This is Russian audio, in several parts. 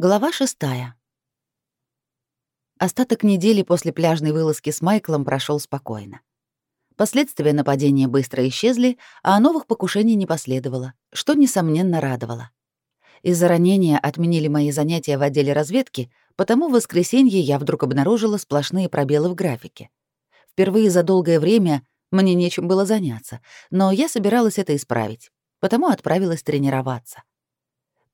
Глава шестая. Остаток недели после пляжной вылазки с Майклом прошел спокойно. Последствия нападения быстро исчезли, а новых покушений не последовало, что, несомненно, радовало. Из-за ранения отменили мои занятия в отделе разведки, потому в воскресенье я вдруг обнаружила сплошные пробелы в графике. Впервые за долгое время мне нечем было заняться, но я собиралась это исправить, потому отправилась тренироваться.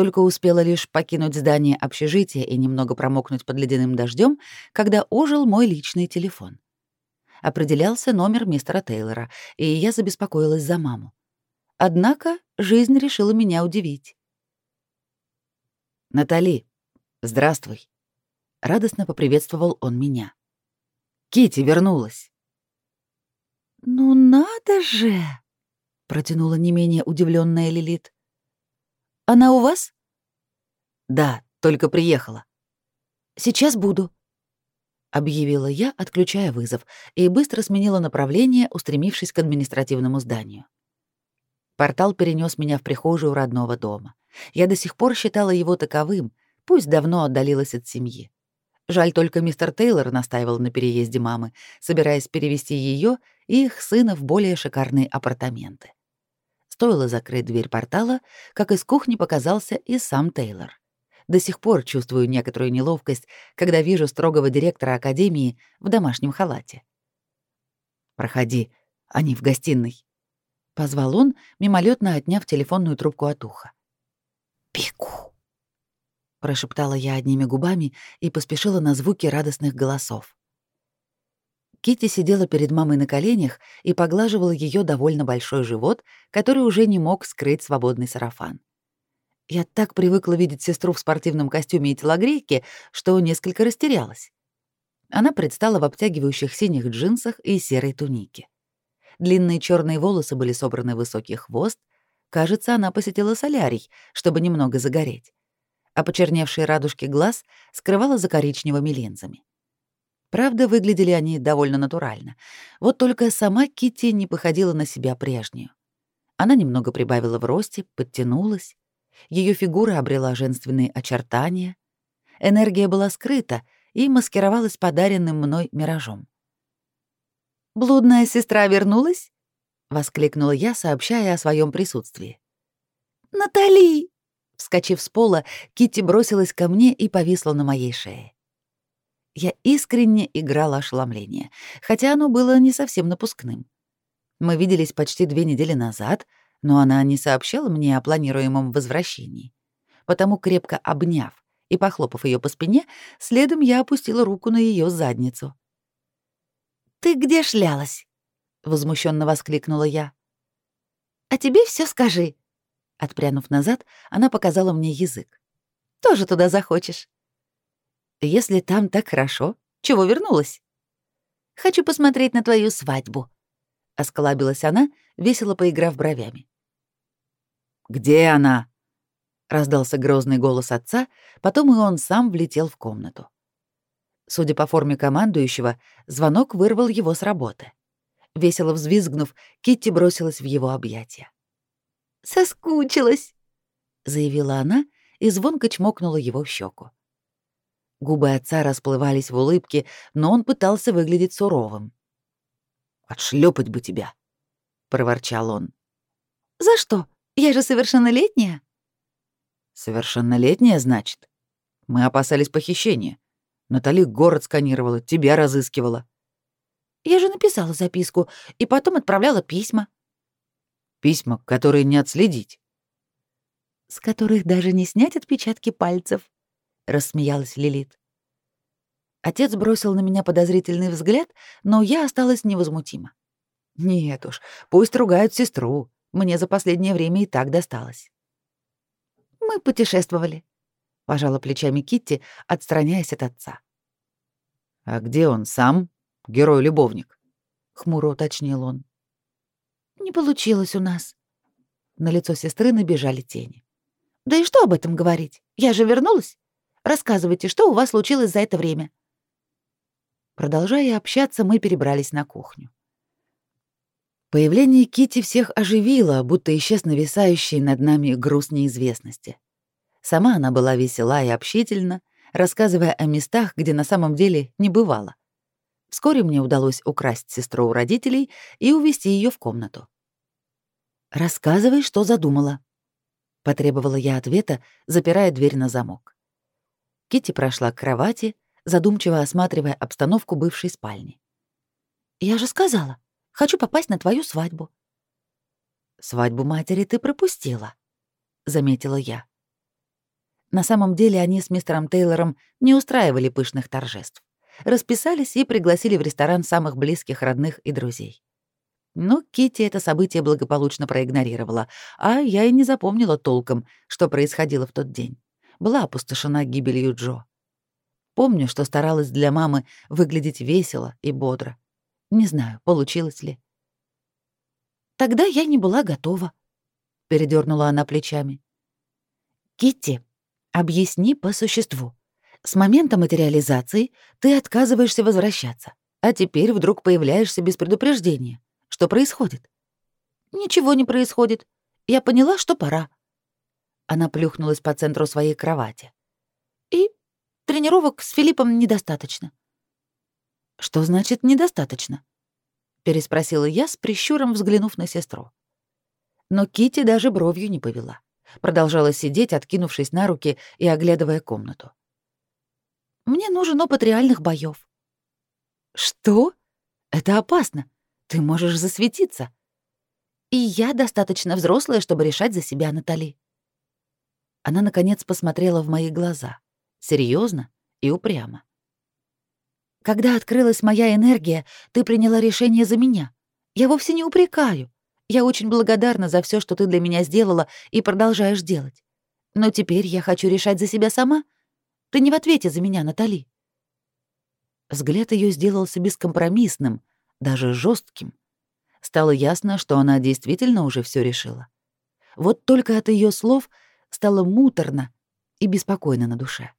Только успела лишь покинуть здание общежития и немного промокнуть под ледяным дождем, когда ожил мой личный телефон. Определялся номер мистера Тейлора, и я забеспокоилась за маму. Однако жизнь решила меня удивить. «Натали, здравствуй!» — радостно поприветствовал он меня. Кити вернулась!» «Ну надо же!» — протянула не менее удивленная Лилит. Она у вас? Да, только приехала. Сейчас буду, объявила я, отключая вызов, и быстро сменила направление, устремившись к административному зданию. Портал перенес меня в прихожую родного дома. Я до сих пор считала его таковым, пусть давно отдалилась от семьи. Жаль только мистер Тейлор настаивал на переезде мамы, собираясь перевести ее и их сына в более шикарные апартаменты. Стоило закрыть дверь портала, как из кухни показался и сам Тейлор. До сих пор чувствую некоторую неловкость, когда вижу строгого директора академии в домашнем халате. «Проходи, они в гостиной», — позвал он, мимолетно отняв телефонную трубку от уха. «Пику», — прошептала я одними губами и поспешила на звуки радостных голосов. Кити сидела перед мамой на коленях и поглаживала ее довольно большой живот, который уже не мог скрыть свободный сарафан. Я так привыкла видеть сестру в спортивном костюме и телогрейке, что несколько растерялась. Она предстала в обтягивающих синих джинсах и серой тунике. Длинные черные волосы были собраны в высокий хвост. Кажется, она посетила солярий, чтобы немного загореть. А почерневшие радужки глаз скрывала за коричневыми линзами. Правда, выглядели они довольно натурально. Вот только сама Китти не походила на себя прежнюю. Она немного прибавила в росте, подтянулась. Ее фигура обрела женственные очертания. Энергия была скрыта и маскировалась подаренным мной миражом. «Блудная сестра вернулась?» — воскликнула я, сообщая о своем присутствии. «Натали!» Вскочив с пола, Китти бросилась ко мне и повисла на моей шее. Я искренне играла ошеломление, хотя оно было не совсем напускным. Мы виделись почти две недели назад, но она не сообщала мне о планируемом возвращении. Потому, крепко обняв и похлопав ее по спине, следом я опустила руку на ее задницу. «Ты где шлялась?» — возмущенно воскликнула я. «А тебе все скажи». Отпрянув назад, она показала мне язык. «Тоже туда захочешь». Если там так хорошо, чего вернулась? Хочу посмотреть на твою свадьбу. Осклабилась она, весело поиграв бровями. Где она? Раздался грозный голос отца, потом и он сам влетел в комнату. Судя по форме командующего, звонок вырвал его с работы. Весело взвизгнув, Китти бросилась в его объятия. «Соскучилась», — заявила она и звонко чмокнула его в щеку. Губы отца расплывались в улыбке, но он пытался выглядеть суровым. «Отшлёпать бы тебя!» — проворчал он. «За что? Я же совершеннолетняя!» «Совершеннолетняя, значит? Мы опасались похищения. Натали город сканировала, тебя разыскивала». «Я же написала записку и потом отправляла письма». «Письма, которые не отследить». «С которых даже не снять отпечатки пальцев», рассмеялась Лилит. Отец бросил на меня подозрительный взгляд, но я осталась невозмутима. Нет уж, пусть ругают сестру. Мне за последнее время и так досталось. Мы путешествовали, пожала плечами Китти, отстраняясь от отца. А где он сам, герой-любовник? хмуро уточнил он. Не получилось у нас. На лицо сестры набежали тени. Да и что об этом говорить? Я же вернулась. Рассказывайте, что у вас случилось за это время?» Продолжая общаться, мы перебрались на кухню. Появление Кити всех оживило, будто исчез нависающий над нами груз неизвестности. Сама она была весела и общительна, рассказывая о местах, где на самом деле не бывало. Вскоре мне удалось украсть сестру у родителей и увести ее в комнату. «Рассказывай, что задумала», — потребовала я ответа, запирая дверь на замок. Кити прошла к кровати, задумчиво осматривая обстановку бывшей спальни. «Я же сказала, хочу попасть на твою свадьбу». «Свадьбу матери ты пропустила», — заметила я. На самом деле они с мистером Тейлором не устраивали пышных торжеств. Расписались и пригласили в ресторан самых близких родных и друзей. Но Кити это событие благополучно проигнорировала, а я и не запомнила толком, что происходило в тот день. Была опустошена гибелью Джо. Помню, что старалась для мамы выглядеть весело и бодро. Не знаю, получилось ли. Тогда я не была готова, передернула она плечами. Китти, объясни по существу. С момента материализации ты отказываешься возвращаться, а теперь вдруг появляешься без предупреждения. Что происходит? Ничего не происходит. Я поняла, что пора. Она плюхнулась по центру своей кровати. И тренировок с Филиппом недостаточно. Что значит недостаточно? переспросила я с прищуром, взглянув на сестру. Но Кити даже бровью не повела. Продолжала сидеть, откинувшись на руки и оглядывая комнату. Мне нужен опыт реальных боев. Что? Это опасно. Ты можешь засветиться. И я достаточно взрослая, чтобы решать за себя, Натали. Она, наконец, посмотрела в мои глаза. серьезно и упрямо. Когда открылась моя энергия, ты приняла решение за меня. Я вовсе не упрекаю. Я очень благодарна за все, что ты для меня сделала и продолжаешь делать. Но теперь я хочу решать за себя сама. Ты не в ответе за меня, Натали. Взгляд ее сделался бескомпромиссным, даже жестким. Стало ясно, что она действительно уже все решила. Вот только от ее слов стало муторно и беспокойно на душе.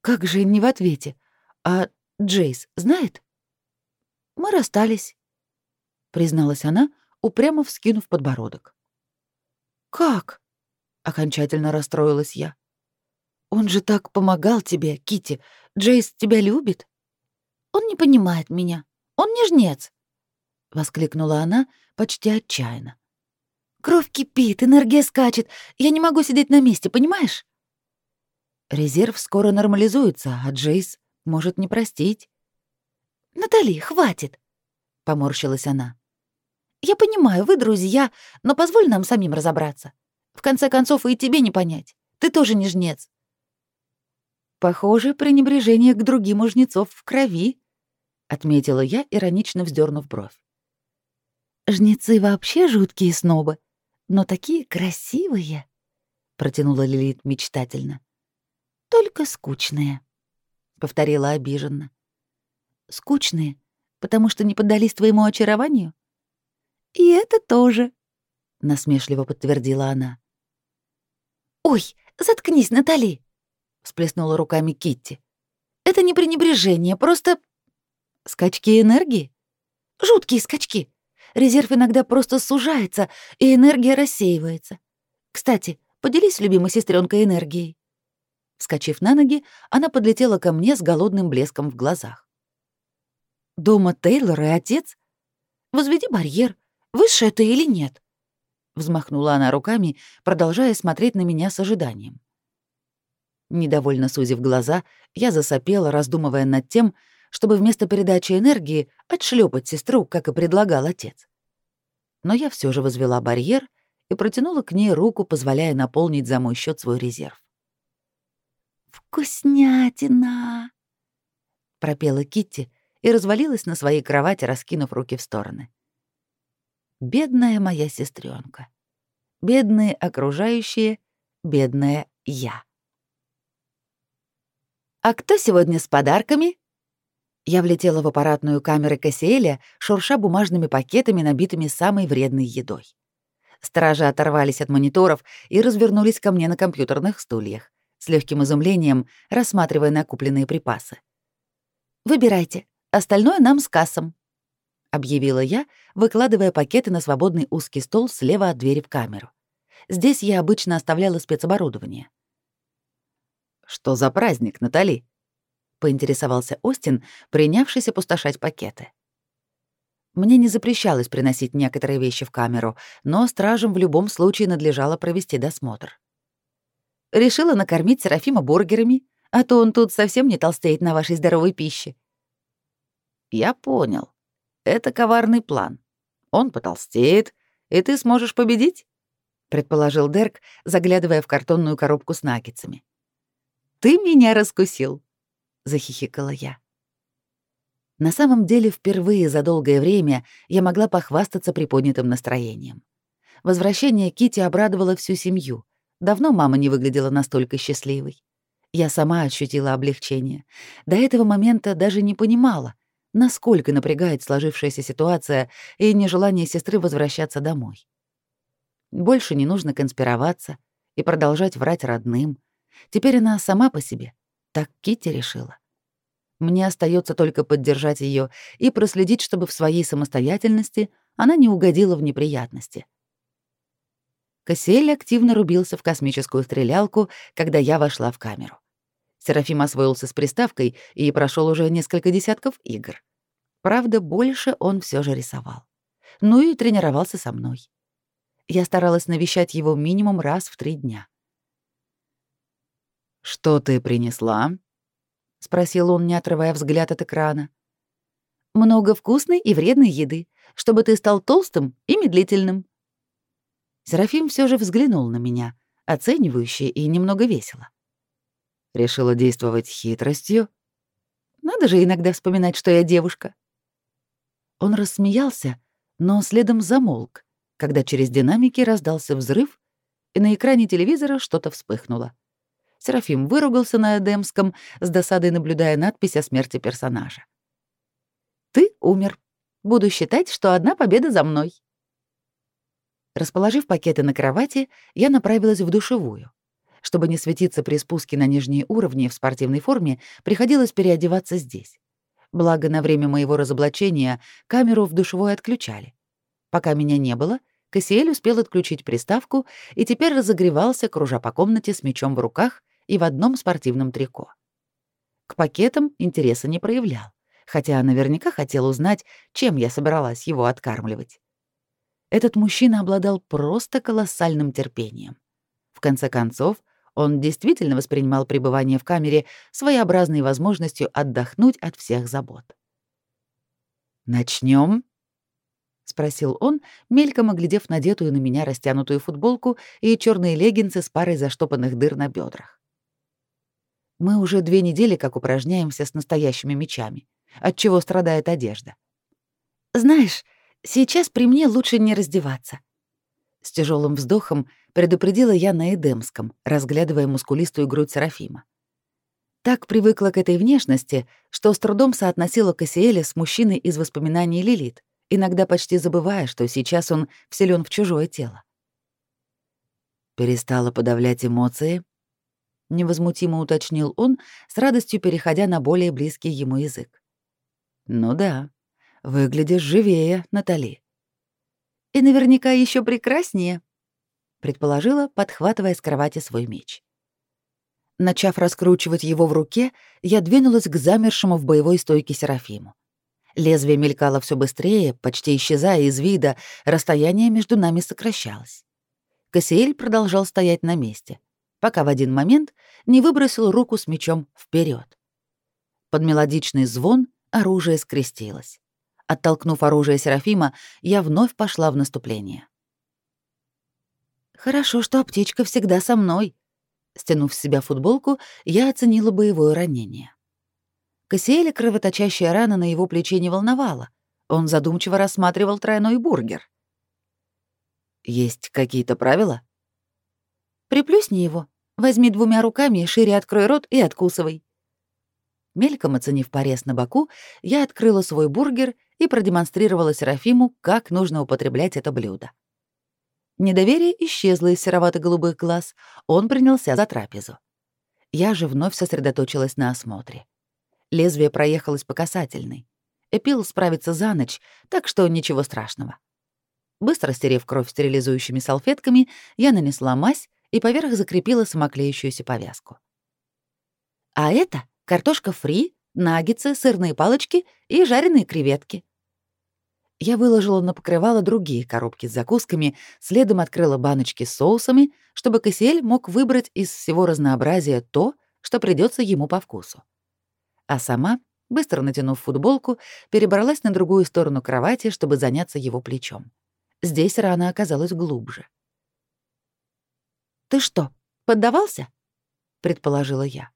Как же не в ответе? А Джейс знает? Мы расстались, призналась она, упрямо вскинув подбородок. Как? окончательно расстроилась я. Он же так помогал тебе, Кити. Джейс тебя любит. Он не понимает меня. Он не жнец!» — воскликнула она почти отчаянно. «Кровь кипит, энергия скачет. Я не могу сидеть на месте, понимаешь?» Резерв скоро нормализуется, а Джейс может не простить. «Натали, хватит!» — поморщилась она. «Я понимаю, вы друзья, но позволь нам самим разобраться. В конце концов, и тебе не понять. Ты тоже не жнец». Похоже, пренебрежение к другим у жнецов в крови, — отметила я, иронично вздернув бровь. «Жнецы вообще жуткие снобы, но такие красивые», — протянула Лилит мечтательно. «Только скучные», — повторила обиженно. «Скучные, потому что не поддались твоему очарованию?» «И это тоже», — насмешливо подтвердила она. «Ой, заткнись, Натали!» — всплеснула руками Китти. «Это не пренебрежение, просто Скачки энергии? Жуткие скачки. Резерв иногда просто сужается, и энергия рассеивается. Кстати, поделись любимой сестренкой энергией. Вскочив на ноги, она подлетела ко мне с голодным блеском в глазах. «Дома Тейлор и отец? Возведи барьер. Выше это или нет?» Взмахнула она руками, продолжая смотреть на меня с ожиданием. Недовольно сузив глаза, я засопела, раздумывая над тем, чтобы вместо передачи энергии отшлепать сестру, как и предлагал отец. Но я все же возвела барьер и протянула к ней руку, позволяя наполнить за мой счет свой резерв. «Вкуснятина!» — пропела Китти и развалилась на своей кровати, раскинув руки в стороны. «Бедная моя сестренка, бедные окружающие, бедная я». «А кто сегодня с подарками?» Я влетела в аппаратную камеру Кассиэля, шурша бумажными пакетами, набитыми самой вредной едой. Стражи оторвались от мониторов и развернулись ко мне на компьютерных стульях, с легким изумлением рассматривая накупленные припасы. «Выбирайте, остальное нам с кассом», — объявила я, выкладывая пакеты на свободный узкий стол слева от двери в камеру. Здесь я обычно оставляла спецоборудование. «Что за праздник, Натали?» — поинтересовался Остин, принявшись опустошать пакеты. Мне не запрещалось приносить некоторые вещи в камеру, но стражам в любом случае надлежало провести досмотр. Решила накормить Серафима бургерами, а то он тут совсем не толстеет на вашей здоровой пище. Я понял. Это коварный план. Он потолстеет, и ты сможешь победить? предположил Дерк, заглядывая в картонную коробку с наггетсами. Ты меня раскусил, захихикала я. На самом деле, впервые за долгое время я могла похвастаться приподнятым настроением. Возвращение Кити обрадовало всю семью. Давно мама не выглядела настолько счастливой. Я сама ощутила облегчение. До этого момента даже не понимала, насколько напрягает сложившаяся ситуация и нежелание сестры возвращаться домой. Больше не нужно конспироваться и продолжать врать родным. Теперь она сама по себе. Так Кити решила. Мне остается только поддержать ее и проследить, чтобы в своей самостоятельности она не угодила в неприятности. Кассиэль активно рубился в космическую стрелялку, когда я вошла в камеру. Серафим освоился с приставкой и прошел уже несколько десятков игр. Правда, больше он все же рисовал. Ну и тренировался со мной. Я старалась навещать его минимум раз в три дня. «Что ты принесла?» — спросил он, не отрывая взгляд от экрана. «Много вкусной и вредной еды, чтобы ты стал толстым и медлительным». Серафим все же взглянул на меня, оценивающе и немного весело. Решила действовать хитростью. Надо же иногда вспоминать, что я девушка. Он рассмеялся, но следом замолк, когда через динамики раздался взрыв, и на экране телевизора что-то вспыхнуло. Серафим выругался на Эдемском, с досадой наблюдая надпись о смерти персонажа. «Ты умер. Буду считать, что одна победа за мной». Расположив пакеты на кровати, я направилась в душевую. Чтобы не светиться при спуске на нижние уровни в спортивной форме, приходилось переодеваться здесь. Благо, на время моего разоблачения камеру в душевой отключали. Пока меня не было, Кассиэль успел отключить приставку и теперь разогревался, кружа по комнате с мечом в руках и в одном спортивном трико. К пакетам интереса не проявлял, хотя наверняка хотел узнать, чем я собиралась его откармливать. Этот мужчина обладал просто колоссальным терпением. В конце концов, он действительно воспринимал пребывание в камере своеобразной возможностью отдохнуть от всех забот. Начнем, спросил он, мельком оглядев надетую на меня растянутую футболку и черные леггинсы с парой заштопанных дыр на бедрах. Мы уже две недели как упражняемся с настоящими мечами, от чего страдает одежда. Знаешь, сейчас при мне лучше не раздеваться. С тяжелым вздохом предупредила я на Эдемском, разглядывая мускулистую грудь Серафима. Так привыкла к этой внешности, что с трудом соотносила Кассиэля с мужчиной из воспоминаний Лилит, иногда почти забывая, что сейчас он вселен в чужое тело. Перестала подавлять эмоции, невозмутимо уточнил он, с радостью переходя на более близкий ему язык. Ну да, выглядишь живее, Натали. И наверняка еще прекраснее, предположила, подхватывая с кровати свой меч. Начав раскручивать его в руке, я двинулась к замершему в боевой стойке Серафиму. Лезвие мелькало все быстрее, почти исчезая из вида, расстояние между нами сокращалось. Кассиэль продолжал стоять на месте, пока в один момент не выбросил руку с мечом вперед. Под мелодичный звон оружие скрестилось. Оттолкнув оружие Серафима, я вновь пошла в наступление. «Хорошо, что аптечка всегда со мной». Стянув с себя футболку, я оценила боевое ранение. Кассиэля кровоточащая рана на его плече не волновала. Он задумчиво рассматривал тройной бургер. «Есть какие-то правила?» «Приплюсни его. Возьми двумя руками, шире открой рот и откусывай». Мельком оценив порез на боку, я открыла свой бургер и продемонстрировала Серафиму, как нужно употреблять это блюдо. Недоверие исчезло из серовато-голубых глаз, он принялся за трапезу. Я же вновь сосредоточилась на осмотре. Лезвие проехалось по касательной. Эпил справится за ночь, так что ничего страшного. Быстро стерев кровь стерилизующими салфетками, я нанесла мазь и поверх закрепила самоклеющуюся повязку. А это картошка фри, наггетсы, сырные палочки и жареные креветки. Я выложила на покрывало другие коробки с закусками, следом открыла баночки с соусами, чтобы Кассиэль мог выбрать из всего разнообразия то, что придется ему по вкусу. А сама, быстро натянув футболку, перебралась на другую сторону кровати, чтобы заняться его плечом. Здесь рана оказалась глубже. «Ты что, поддавался?» — предположила я.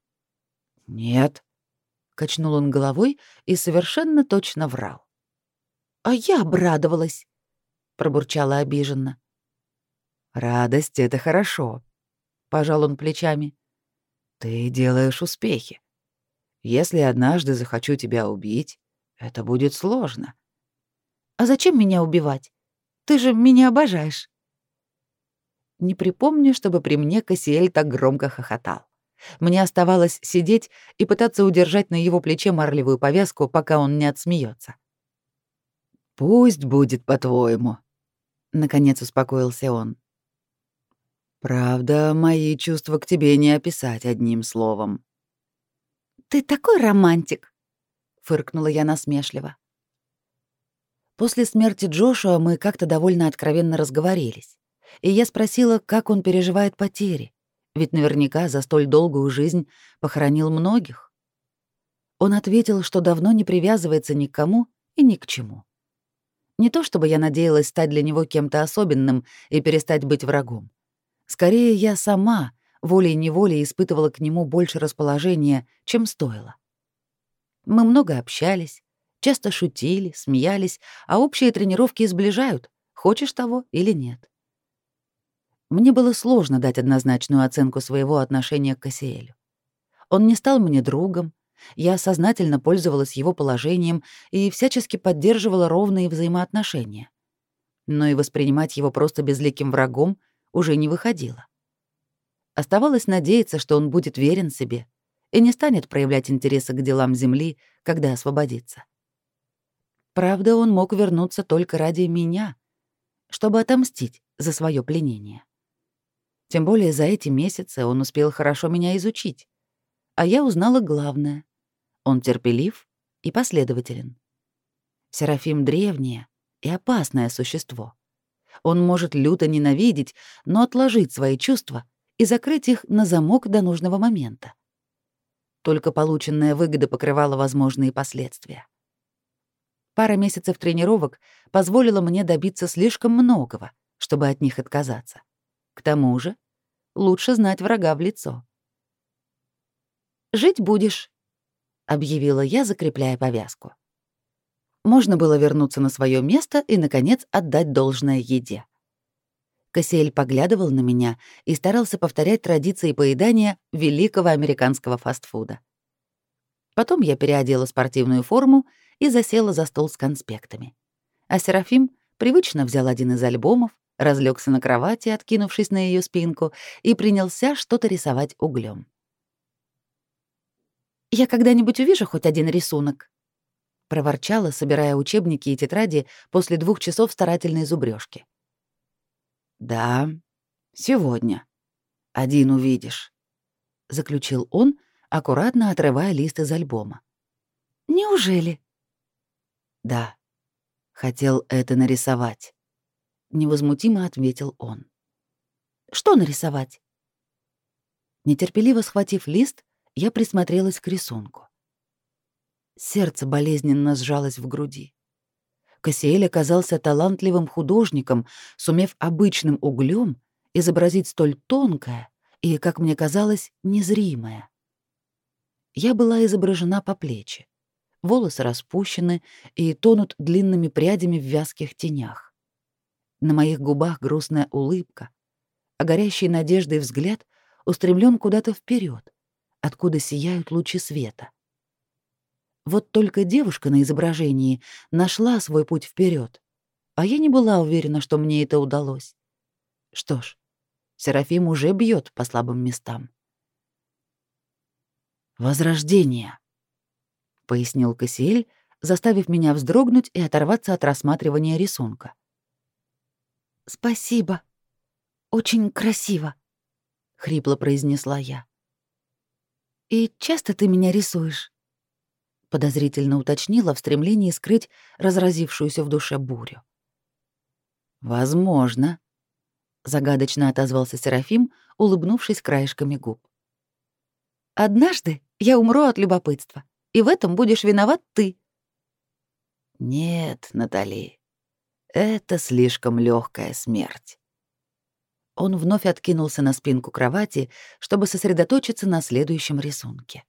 «Нет», — качнул он головой и совершенно точно врал. «А я обрадовалась», — пробурчала обиженно. «Радость — это хорошо», — пожал он плечами. «Ты делаешь успехи. Если однажды захочу тебя убить, это будет сложно». «А зачем меня убивать? Ты же меня обожаешь». Не припомню, чтобы при мне Кассиэль так громко хохотал. Мне оставалось сидеть и пытаться удержать на его плече марлевую повязку, пока он не отсмеется. «Пусть будет по-твоему», — наконец успокоился он. «Правда, мои чувства к тебе не описать одним словом». «Ты такой романтик», — фыркнула я насмешливо. После смерти Джошуа мы как-то довольно откровенно разговорились, и я спросила, как он переживает потери, ведь наверняка за столь долгую жизнь похоронил многих. Он ответил, что давно не привязывается ни к кому и ни к чему. Не то чтобы я надеялась стать для него кем-то особенным и перестать быть врагом. Скорее, я сама волей-неволей испытывала к нему больше расположения, чем стоило. Мы много общались, часто шутили, смеялись, а общие тренировки сближают, хочешь того или нет. Мне было сложно дать однозначную оценку своего отношения к Кассиэлю. Он не стал мне другом, я сознательно пользовалась его положением и всячески поддерживала ровные взаимоотношения. Но и воспринимать его просто безликим врагом уже не выходило. Оставалось надеяться, что он будет верен себе и не станет проявлять интереса к делам Земли, когда освободится. Правда, он мог вернуться только ради меня, чтобы отомстить за свое пленение. Тем более за эти месяцы он успел хорошо меня изучить, а я узнала главное. Он терпелив и последователен. Серафим — древнее и опасное существо. Он может люто ненавидеть, но отложить свои чувства и закрыть их на замок до нужного момента. Только полученная выгода покрывала возможные последствия. Пара месяцев тренировок позволила мне добиться слишком многого, чтобы от них отказаться. К тому же, лучше знать врага в лицо. «Жить будешь», объявила я, закрепляя повязку. Можно было вернуться на свое место и, наконец, отдать должное еде. Кассиэль поглядывал на меня и старался повторять традиции поедания великого американского фастфуда. Потом я переодела спортивную форму и засела за стол с конспектами. А Серафим привычно взял один из альбомов, разлегся на кровати, откинувшись на ее спинку, и принялся что-то рисовать углем. «Я когда-нибудь увижу хоть один рисунок?» — проворчала, собирая учебники и тетради после двух часов старательной зубрёжки. «Да, сегодня. Один увидишь», — заключил он, аккуратно отрывая лист из альбома. «Неужели?» «Да, хотел это нарисовать», — невозмутимо ответил он. «Что нарисовать?» Нетерпеливо схватив лист, я присмотрелась к рисунку. Сердце болезненно сжалось в груди. Кассиэль оказался талантливым художником, сумев обычным углем изобразить столь тонкое и, как мне казалось, незримое. Я была изображена по плечи. Волосы распущены и тонут длинными прядями в вязких тенях. На моих губах грустная улыбка, а горящий надеждой взгляд устремлен куда-то вперед, откуда сияют лучи света. Вот только девушка на изображении нашла свой путь вперед, а я не была уверена, что мне это удалось. Что ж, Серафим уже бьет по слабым местам. «Возрождение», — пояснил Кассиэль, заставив меня вздрогнуть и оторваться от рассматривания рисунка. Спасибо. Очень красиво, хрипло произнесла я. И часто ты меня рисуешь? подозрительно уточнила в стремлении скрыть разразившуюся в душе бурю. Возможно, загадочно отозвался Серафим, улыбнувшись краешками губ. Однажды я умру от любопытства, и в этом будешь виноват ты. Нет, Натали, это слишком легкая смерть. Он вновь откинулся на спинку кровати, чтобы сосредоточиться на следующем рисунке.